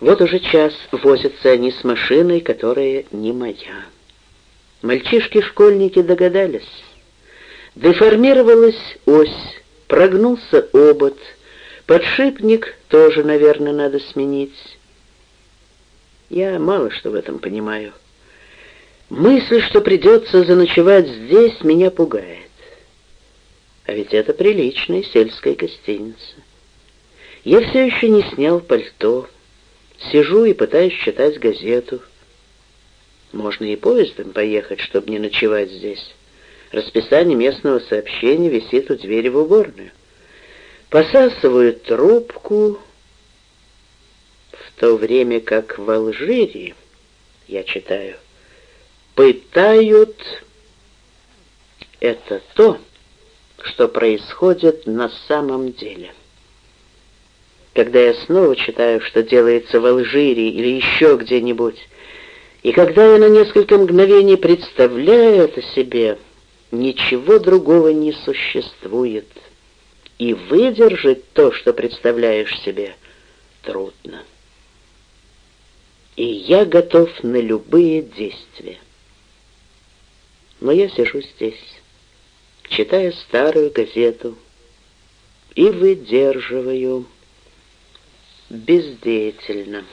Вот уже час возятся они с машиной, которая не моя. Мальчишки-школьники догадались. Деформировалась ось, прогнулся обод, подшипник тоже, наверное, надо сменить. Я мало что в этом понимаю. Мысль, что придется заночевать здесь, меня пугает. А ведь это приличная сельская гостиница. Я все еще не снял пальто. Сижу и пытаюсь читать газету. Можно и поездом поехать, чтобы не ночевать здесь. Расписание местного сообщения висит у двери в уборную. Посасываю трубку, в то время как в Алжире, я читаю, пытают это то, что происходит на самом деле. Когда я снова читаю, что делается в Алжире или еще где-нибудь, и когда я на несколько мгновений представляю это себе, ничего другого не существует. И выдержать то, что представляешь себе, трудно. И я готов на любые действия. Но я сижу здесь, читая старую газету, и выдерживаю бездеятельно.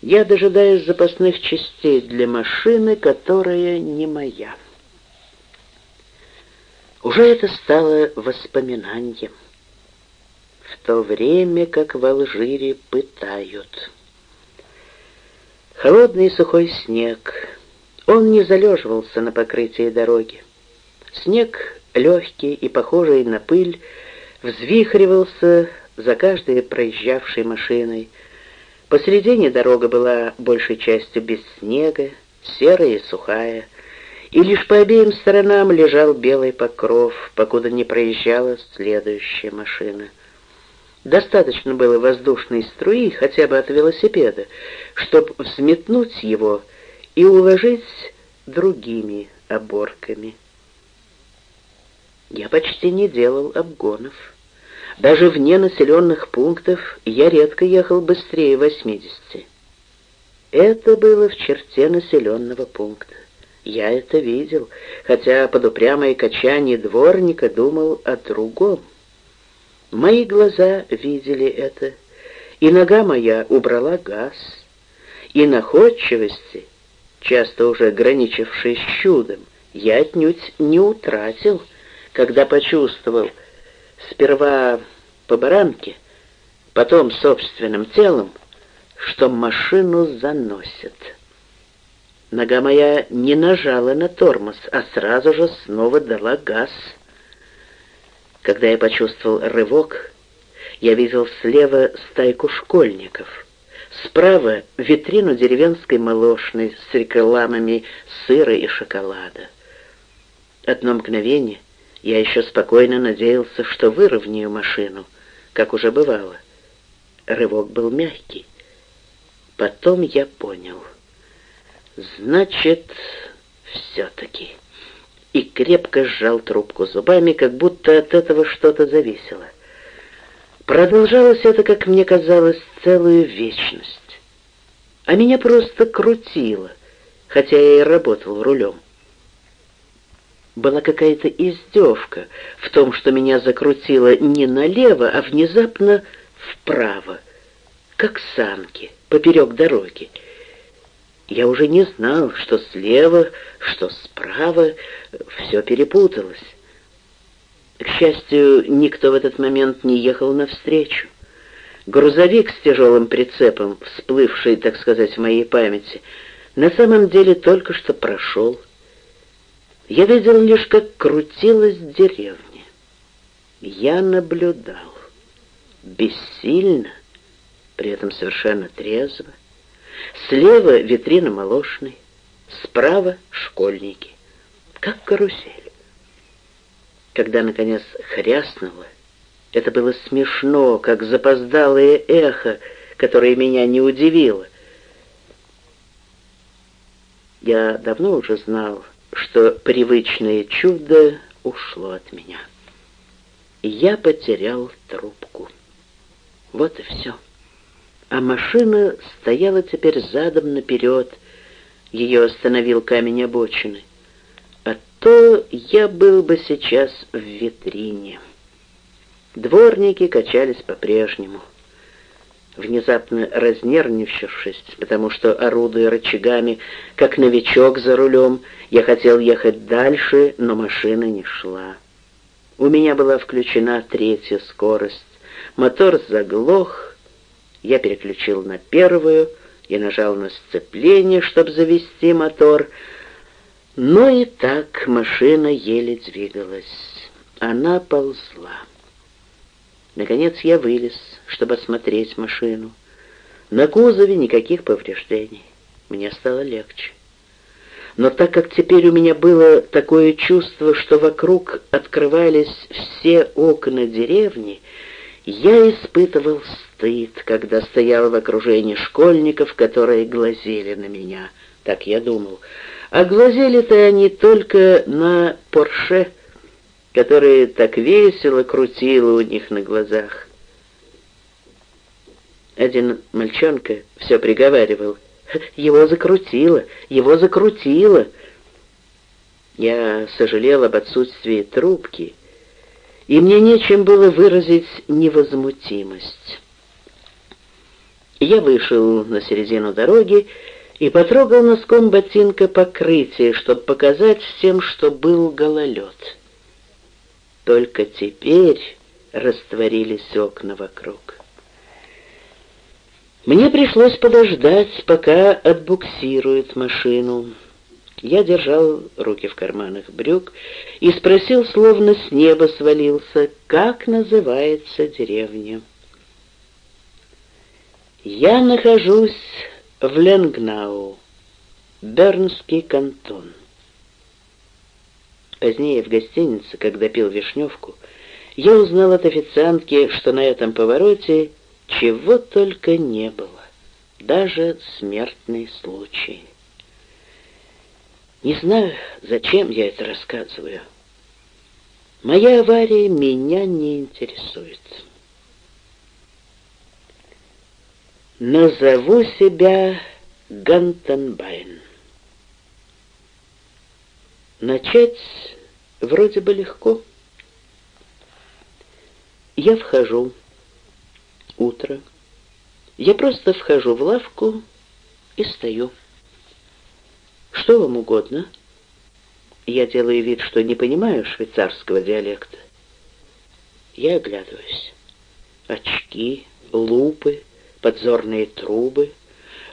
Я дожидаюсь запасных частей для машины, которая не моя. Уже это стало воспоминанием. В то время, как в Алжире пытают. Холодный сухой снег. Он не залеживался на покрытии дороги. Снег, легкий и похожий на пыль, взвихривался за каждой проезжавшей машиной. Посередине дорога была большей частью без снега, серая и сухая, и лишь по обеим сторонам лежал белый покров, покуда не проезжала следующая машина. Достаточно было воздушной струи, хотя бы от велосипеда, чтобы взметнуть его и уложить другими оборками. Я почти не делал обгонов. Даже вне населенных пунктов я редко ехал быстрее 80. Это было в черте населенного пункта. Я это видел, хотя под упрямое качание дворника думал о другом. Мои глаза видели это, и нога моя убрала газ, и находчивости, часто уже граничившей чудом, я отнюдь не утратил, когда почувствовал, сперва по баранке, потом собственным телом, что машину заносит. Нога моя не нажала на тормоз, а сразу же снова дала газ. Когда я почувствовал рывок, я видел слева стайку школьников, справа витрину деревенской молочной с рекламами сыра и шоколада. Одно мгновение я еще спокойно надеялся, что выровняю машину, как уже бывало. Рывок был мягкий. Потом я понял. Значит, все-таки. И крепко сжал трубку зубами, как будто от этого что-то зависело. Продолжалось это, как мне казалось, целую вечность. А меня просто крутило, хотя я и работал рулем была какая-то издевка в том, что меня закрутило не налево, а внезапно вправо, как санки, поперек дороги. Я уже не знал, что слева, что справа, все перепуталось. К счастью, никто в этот момент не ехал навстречу. Грузовик с тяжелым прицепом, всплывший, так сказать, в моей памяти, на самом деле только что прошел. Я видел лишь, как крутилась деревня. Я наблюдал, бессильно, при этом совершенно трезво. Слева витрина молочной, справа школьники, как карусель. Когда, наконец, хряснуло, это было смешно, как запоздалое эхо, которое меня не удивило. Я давно уже знал, что привычное чудо ушло от меня. Я потерял трубку. Вот и все. а машина стояла теперь задом наперед. Ее остановил камень обочины. А то я был бы сейчас в витрине. Дворники качались по-прежнему. Внезапно разнервничавшись, потому что, орудуя рычагами, как новичок за рулем, я хотел ехать дальше, но машина не шла. У меня была включена третья скорость. Мотор заглох, я переключил на первую и нажал на сцепление, чтобы завести мотор. Но и так машина еле двигалась. Она ползла. Наконец я вылез, чтобы осмотреть машину. На кузове никаких повреждений. Мне стало легче. Но так как теперь у меня было такое чувство, что вокруг открывались все окна деревни, я испытывал стыд, когда стоял в окружении школьников, которые глазели на меня. Так я думал. А глазели-то они только на Порше, которые так весело крутило у них на глазах. Один мальчонка все приговаривал. «Его закрутило! Его закрутило!» Я сожалел об отсутствии трубки, и мне нечем было выразить невозмутимость. Я вышел на середину дороги и потрогал носком ботинка покрытие, чтобы показать всем, что был гололед. Только теперь растворились окна вокруг. Мне пришлось подождать, пока отбуксирует машину. Я держал руки в карманах брюк и спросил, словно с неба свалился, как называется деревня. Я нахожусь в Ленгнау, Бернский кантон. Позднее в гостинице, когда пил вишневку, я узнал от официантки, что на этом повороте чего только не было, даже смертный случай. Не знаю, зачем я это рассказываю. Моя авария меня не интересует. Назову себя Гантенбайн. Начать вроде бы легко. Я вхожу. Утро. Я просто вхожу в лавку и стою. Что вам угодно? Я делаю вид, что не понимаю швейцарского диалекта. Я оглядываюсь. Очки, лупы, подзорные трубы,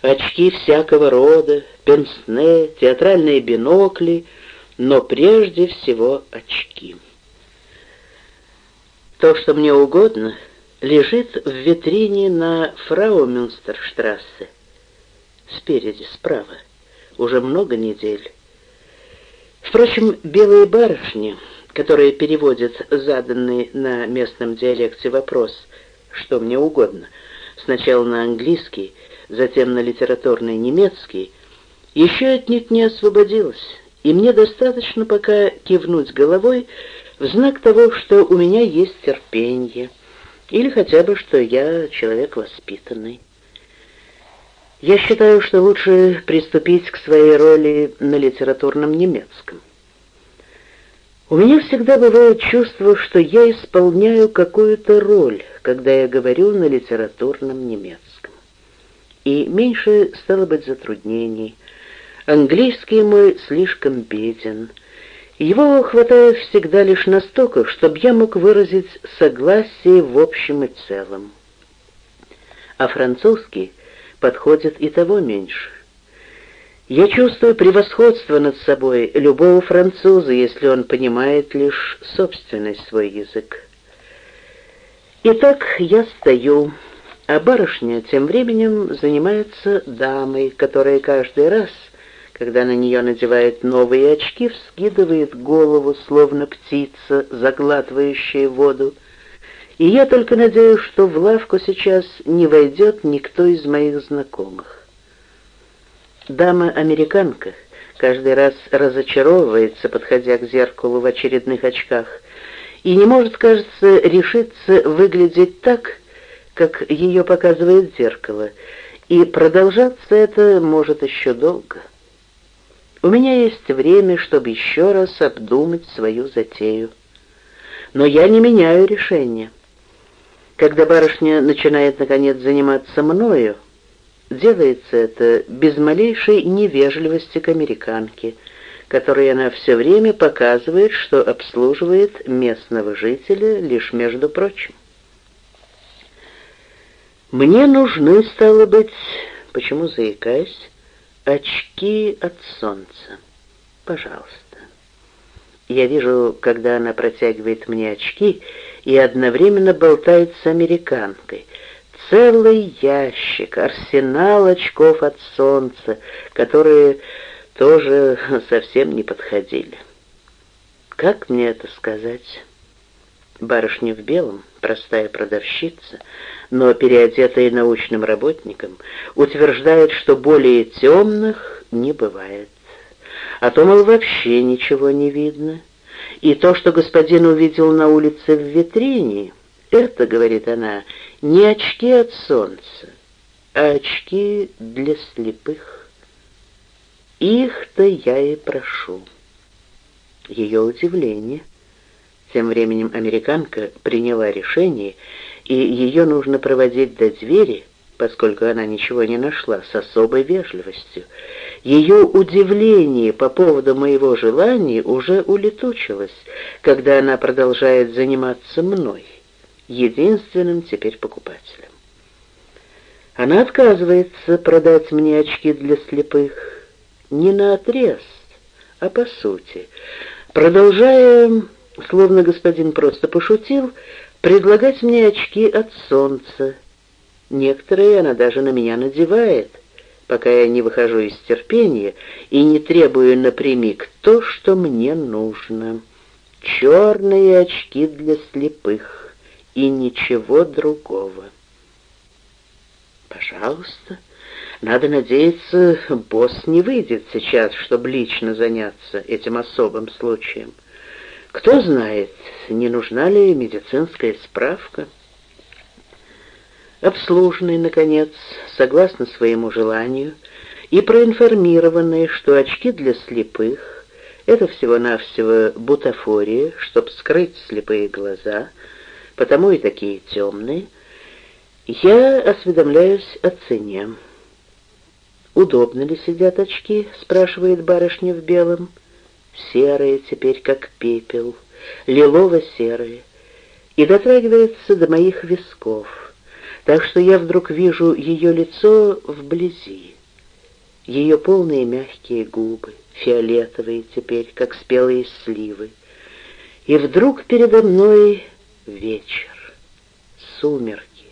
очки всякого рода, пенсне, театральные бинокли, но прежде всего очки. То, что мне угодно, лежит в витрине на Фраумюнстерштрассе, спереди, справа, уже много недель. Впрочем, белые барышни, которые переводят заданный на местном диалекте вопрос «что мне угодно», сначала на английский, затем на литературный немецкий, еще отнюдь не освободилась, и мне достаточно пока кивнуть головой в знак того, что у меня есть терпение, или хотя бы, что я человек воспитанный. Я считаю, что лучше приступить к своей роли на литературном немецком. У меня всегда бывает чувство, что я исполняю какую-то роль, когда я говорю на литературном немецком. И меньше стало быть затруднений. Английский мой слишком беден. Его хватает всегда лишь настолько, чтобы я мог выразить согласие в общем и целом. А французский подходит и того меньше. Я чувствую превосходство над собой любого француза, если он понимает лишь собственный свой язык. Итак, я стою, а барышня тем временем занимается дамой, которая каждый раз, когда на нее надевает новые очки, вскидывает голову, словно птица, заглатывающая воду, и я только надеюсь, что в лавку сейчас не войдет никто из моих знакомых. Дама-американка каждый раз разочаровывается, подходя к зеркалу в очередных очках, и не может, кажется, решиться выглядеть так, как ее показывает зеркало, и продолжаться это может еще долго. У меня есть время, чтобы еще раз обдумать свою затею. Но я не меняю решение. Когда барышня начинает, наконец, заниматься мною, делается это без малейшей невежливости к американке, которой она все время показывает, что обслуживает местного жителя лишь между прочим. Мне нужны, стало быть, почему заикаюсь, очки от солнца. Пожалуйста. Я вижу, когда она протягивает мне очки и одновременно болтает с американкой. Целый ящик, арсенал очков от солнца, которые тоже совсем не подходили. Как мне это сказать? Барышня в белом, простая продавщица, но переодетая научным работником, утверждает, что более темных не бывает. А то, мол, вообще ничего не видно. И то, что господин увидел на улице в витрине, это, говорит она, не очки от солнца, а очки для слепых. Их-то я и прошу. Ее удивление. Тем временем американка приняла решение, и ее нужно проводить до двери, поскольку она ничего не нашла, с особой вежливостью. Ее удивление по поводу моего желания уже улетучилось, когда она продолжает заниматься мной, единственным теперь покупателем. Она отказывается продать мне очки для слепых не на отрез, а по сути, продолжая, словно господин просто пошутил, предлагать мне очки от солнца. Некоторые она даже на меня надевает — пока я не выхожу из терпения и не требую напрямик то, что мне нужно. Черные очки для слепых и ничего другого. Пожалуйста. Надо надеяться, босс не выйдет сейчас, чтобы лично заняться этим особым случаем. Кто знает, не нужна ли медицинская справка? обслуженный, наконец, согласно своему желанию, и проинформированный, что очки для слепых — это всего-навсего бутафория, чтобы скрыть слепые глаза, потому и такие темные, я осведомляюсь о цене. «Удобно ли сидят очки?» — спрашивает барышня в белом. «Серые теперь, как пепел, лилово-серые» и дотрагивается до моих висков так что я вдруг вижу ее лицо вблизи. Ее полные мягкие губы, фиолетовые теперь, как спелые сливы. И вдруг передо мной вечер, сумерки,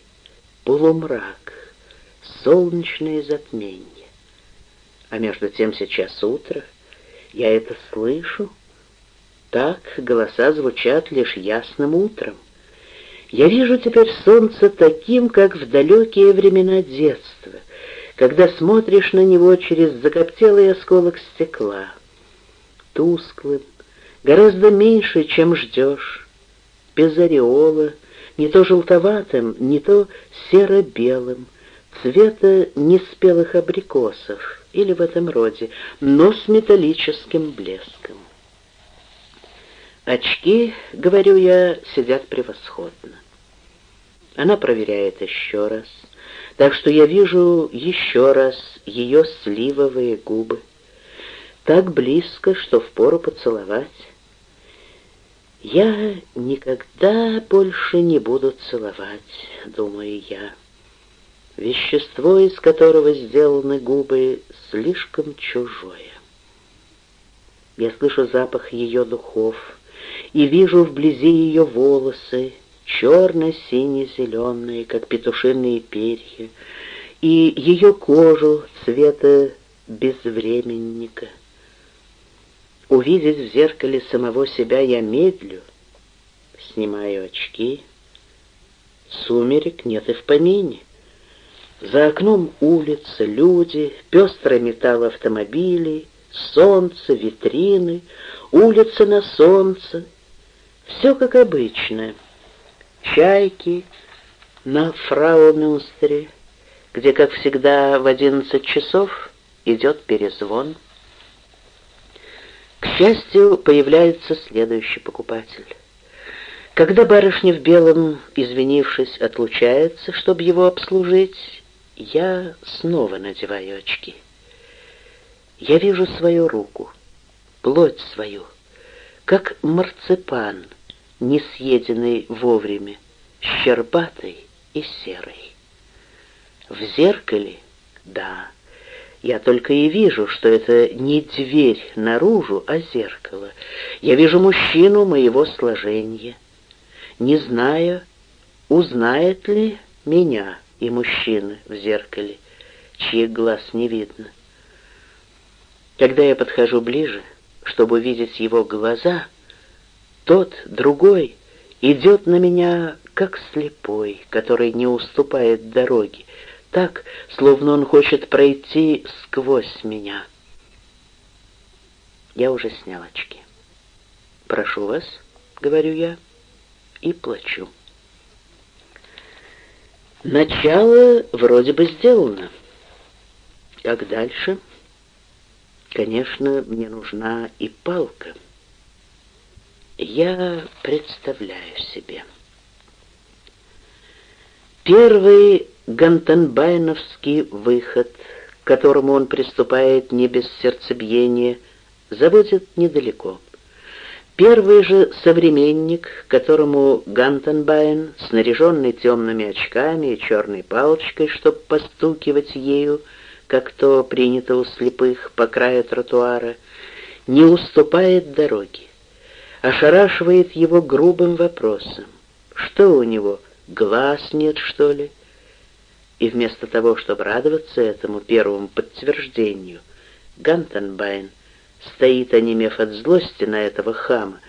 полумрак, солнечное затмение. А между тем сейчас утро, я это слышу. Так голоса звучат лишь ясным утром. Я вижу теперь солнце таким, как в далекие времена детства, когда смотришь на него через закоптелый осколок стекла, тусклым, гораздо меньше, чем ждешь, без ореола, не то желтоватым, не то серо-белым, цвета неспелых абрикосов или в этом роде, но с металлическим блеском. Очки, говорю я, сидят превосходно. Она проверяет еще раз, так что я вижу еще раз ее сливовые губы. Так близко, что впору поцеловать. Я никогда больше не буду целовать, думаю я. Вещество, из которого сделаны губы, слишком чужое. Я слышу запах ее духов и вижу вблизи ее волосы, черно-сине-зеленые, как петушиные перья, и ее кожу цвета безвременника. Увидеть в зеркале самого себя я медлю, снимаю очки. Сумерек нет и в помине. За окном улица, люди, пестрый металл автомобилей, солнце, витрины, улица на солнце. Все как обычно — чайки, на Фрау-Мюнстере, где, как всегда, в одиннадцать часов идет перезвон. К счастью, появляется следующий покупатель. Когда барышня в белом, извинившись, отлучается, чтобы его обслужить, я снова надеваю очки. Я вижу свою руку, плоть свою, как марципан, не съеденный вовремя, щербатый и серый. В зеркале, да, я только и вижу, что это не дверь наружу, а зеркало. Я вижу мужчину моего сложения, не зная, узнает ли меня и мужчина в зеркале, чьих глаз не видно. Когда я подхожу ближе, чтобы увидеть его глаза, тот, другой, идет на меня, как слепой, который не уступает дороги, так, словно он хочет пройти сквозь меня. Я уже снял очки. «Прошу вас», — говорю я, и плачу. Начало вроде бы сделано. Как дальше? Конечно, мне нужна и палка. Я представляю себе. Первый гантенбайновский выход, к которому он приступает не без сердцебиения, заводит недалеко. Первый же современник, которому Гантенбайн, снаряженный темными очками и черной палочкой, чтобы постукивать ею, как то принято у слепых по краю тротуара, не уступает дороги, ошарашивает его грубым вопросом. Что у него, глаз нет, что ли? И вместо того, чтобы радоваться этому первому подтверждению, Гантенбайн стоит, онемев от злости на этого хама,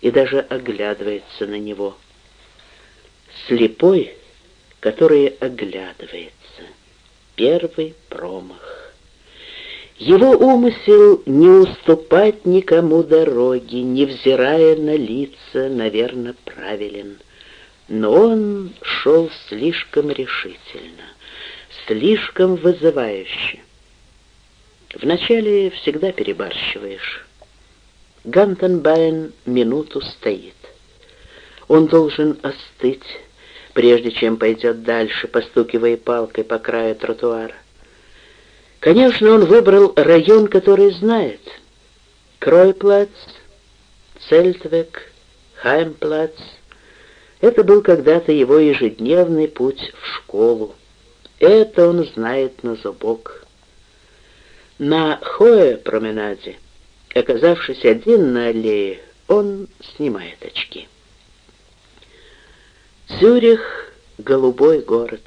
и даже оглядывается на него. Слепой, который оглядывается первый промах. Его умысел не уступать никому дороги, невзирая на лица, наверное, правилен. Но он шел слишком решительно, слишком вызывающе. Вначале всегда перебарщиваешь. Гантенбайн минуту стоит. Он должен остыть, прежде чем пойдет дальше, постукивая палкой по краю тротуара. Конечно, он выбрал район, который знает. Кройплац, Цельтвек, Хаймплац. Это был когда-то его ежедневный путь в школу. Это он знает на зубок. На Хоэ-променаде, оказавшись один на аллее, он снимает очки. Цюрих — голубой город.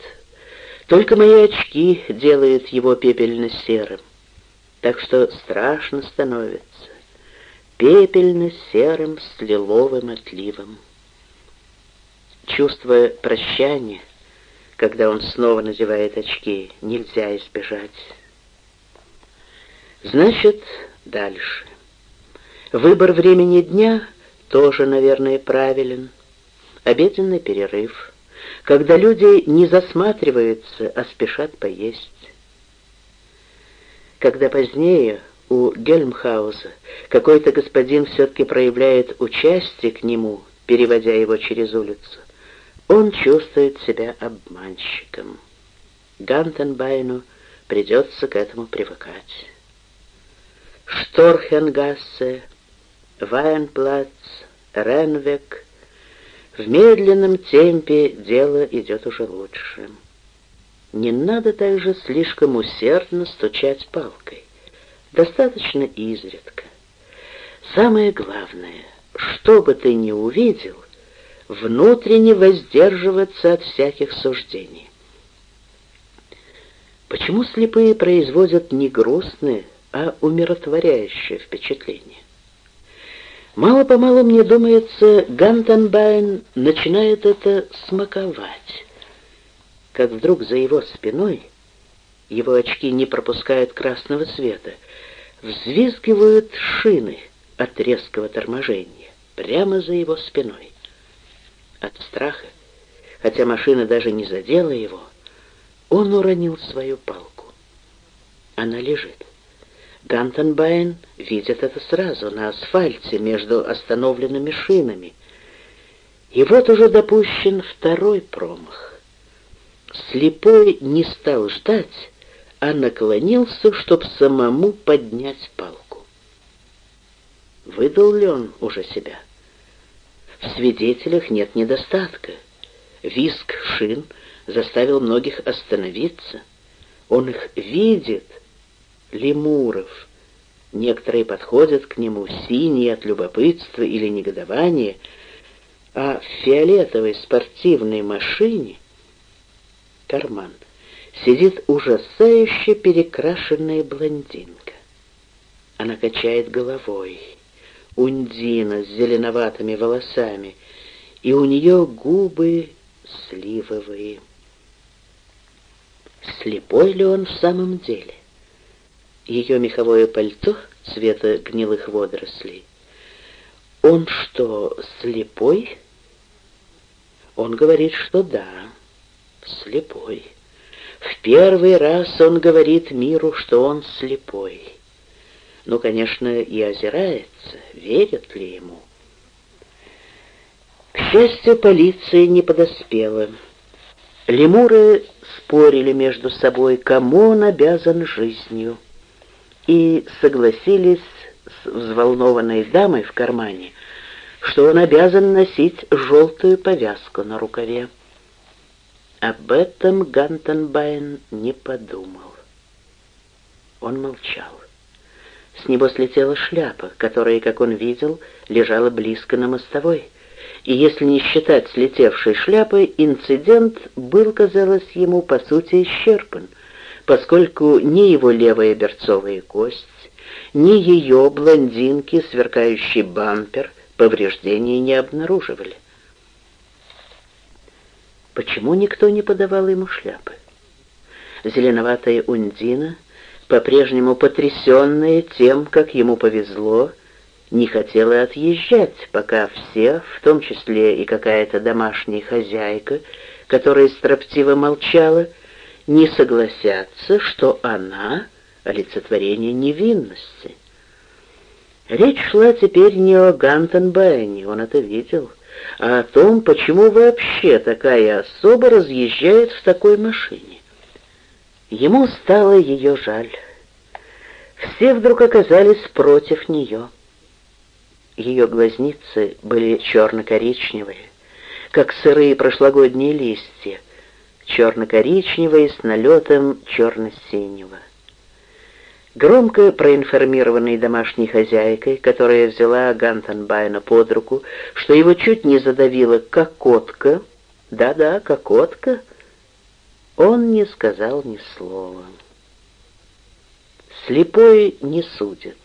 Только мои очки делают его пепельно-серым. Так что страшно становится. Пепельно-серым с лиловым отливом. Чувство прощания, когда он снова надевает очки, нельзя избежать. Значит, дальше. Выбор времени дня тоже, наверное, правилен обеденный перерыв, когда люди не засматриваются, а спешат поесть. Когда позднее у Гельмхауза какой-то господин все-таки проявляет участие к нему, переводя его через улицу, он чувствует себя обманщиком. Гантенбайну придется к этому привыкать. Шторхенгассе, Вайнплац, Ренвек — в медленном темпе дело идет уже лучше. Не надо также слишком усердно стучать палкой. Достаточно изредка. Самое главное, что бы ты ни увидел, внутренне воздерживаться от всяких суждений. Почему слепые производят не грустные, а умиротворяющее впечатление? Мало-помалу, мне думается, Гантенбайн начинает это смаковать, как вдруг за его спиной, его очки не пропускают красного света, взвизгивают шины от резкого торможения, прямо за его спиной. От страха, хотя машина даже не задела его, он уронил свою палку. Она лежит. Гантенбайн видит это сразу, на асфальте, между остановленными шинами. И вот уже допущен второй промах. Слепой не стал ждать, а наклонился, чтобы самому поднять палку. Выдал ли он уже себя? В свидетелях нет недостатка. Виск шин заставил многих остановиться. Он их видит — лемуров. Некоторые подходят к нему синие от любопытства или негодования, а в фиолетовой спортивной машине карман сидит ужасающе перекрашенная блондинка. Она качает головой, ундина с зеленоватыми волосами, и у нее губы сливовые. Слепой ли он в самом деле? Ее меховое пальто цвета гнилых водорослей. Он что, слепой? Он говорит, что да, слепой. В первый раз он говорит миру, что он слепой. Ну, конечно, и озирается, верят ли ему. К счастью, полиция не подоспела. Лемуры спорили между собой, кому он обязан жизнью и согласились с взволнованной дамой в кармане, что он обязан носить желтую повязку на рукаве. Об этом Гантенбайн не подумал. Он молчал. С него слетела шляпа, которая, как он видел, лежала близко на мостовой. И если не считать слетевшей шляпы, инцидент был, казалось ему, по сути исчерпан — поскольку ни его левая берцовая кость, ни ее блондинки, сверкающий бампер, повреждений не обнаруживали. Почему никто не подавал ему шляпы? Зеленоватая Ундина, по-прежнему потрясенная тем, как ему повезло, не хотела отъезжать, пока все, в том числе и какая-то домашняя хозяйка, которая строптиво молчала, не согласятся, что она — олицетворение невинности. Речь шла теперь не о Гантенбайне, он это видел, а о том, почему вообще такая особа разъезжает в такой машине. Ему стало ее жаль. Все вдруг оказались против нее. Ее глазницы были черно-коричневые, как сырые прошлогодние листья, черно-коричневой с налетом черно-синего. Громко проинформированный домашней хозяйкой, которая взяла Гантенбайна под руку, что его чуть не задавила кокотка, да-да, кокотка, он не сказал ни слова. Слепой не судит.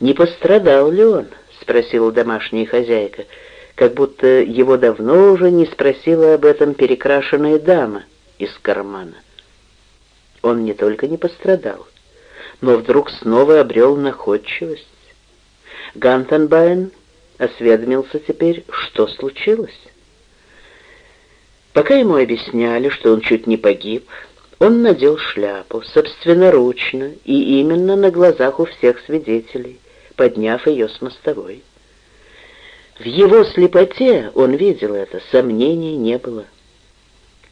«Не пострадал ли он?» — спросила домашняя хозяйка — как будто его давно уже не спросила об этом перекрашенная дама из кармана. Он не только не пострадал, но вдруг снова обрел находчивость. Гантенбайн осведомился теперь, что случилось. Пока ему объясняли, что он чуть не погиб, он надел шляпу собственноручно и именно на глазах у всех свидетелей, подняв ее с мостовой. В его слепоте он видел это, сомнений не было.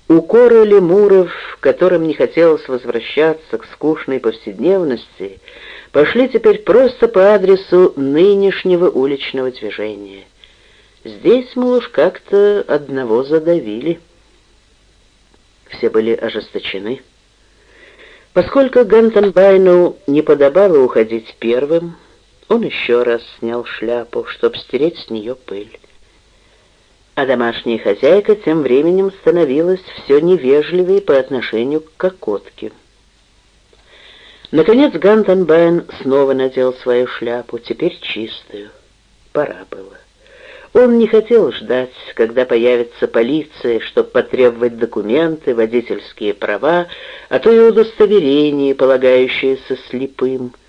Укоры лемуров, которым не хотелось возвращаться к скучной повседневности, пошли теперь просто по адресу нынешнего уличного движения. Здесь, мол, уж как-то одного задавили. Все были ожесточены. Поскольку Гантенбайну не подобало уходить первым, он еще раз снял шляпу, чтобы стереть с нее пыль. А домашняя хозяйка тем временем становилась все невежливее по отношению к кокотке. Наконец Гантенбайн снова надел свою шляпу, теперь чистую. Пора было. Он не хотел ждать, когда появится полиция, чтобы потребовать документы, водительские права, а то и удостоверение, полагающееся слепым —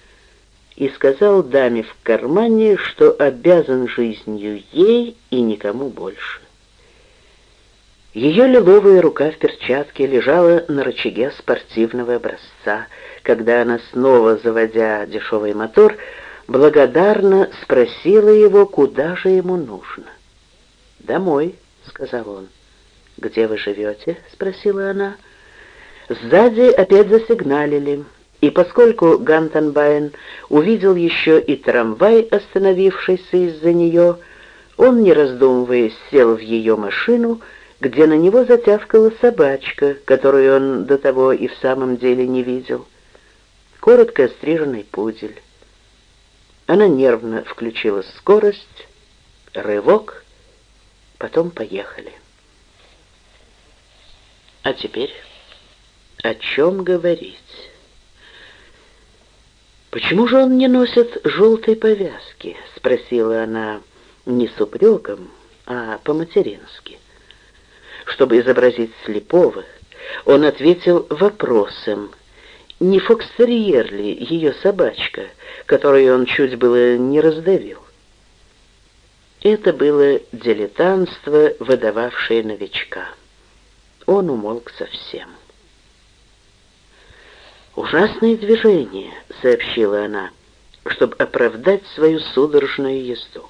и сказал даме в кармане, что обязан жизнью ей и никому больше. Ее лиловая рука в перчатке лежала на рычаге спортивного образца, когда она, снова заводя дешевый мотор, благодарно спросила его, куда же ему нужно. «Домой», — сказал он. «Где вы живете?» — спросила она. Сзади опять засигналили, и поскольку Гантенбайн увидел еще и трамвай, остановившийся из-за нее, он, не раздумывая, сел в ее машину, где на него затявкала собачка, которую он до того и в самом деле не видел. Коротко остриженный пудель. Она нервно включила скорость, рывок, потом поехали. А теперь о чем говорить? «Почему же он не носит желтой повязки?» — спросила она не с упреком, а по-матерински. Чтобы изобразить слепого, он ответил вопросом, не фокстерьер ли ее собачка, которую он чуть было не раздавил. Это было дилетантство, выдававшее новичка. Он умолк совсем. «Ужасное движение», — сообщила она, чтобы оправдать свою судорожную езду.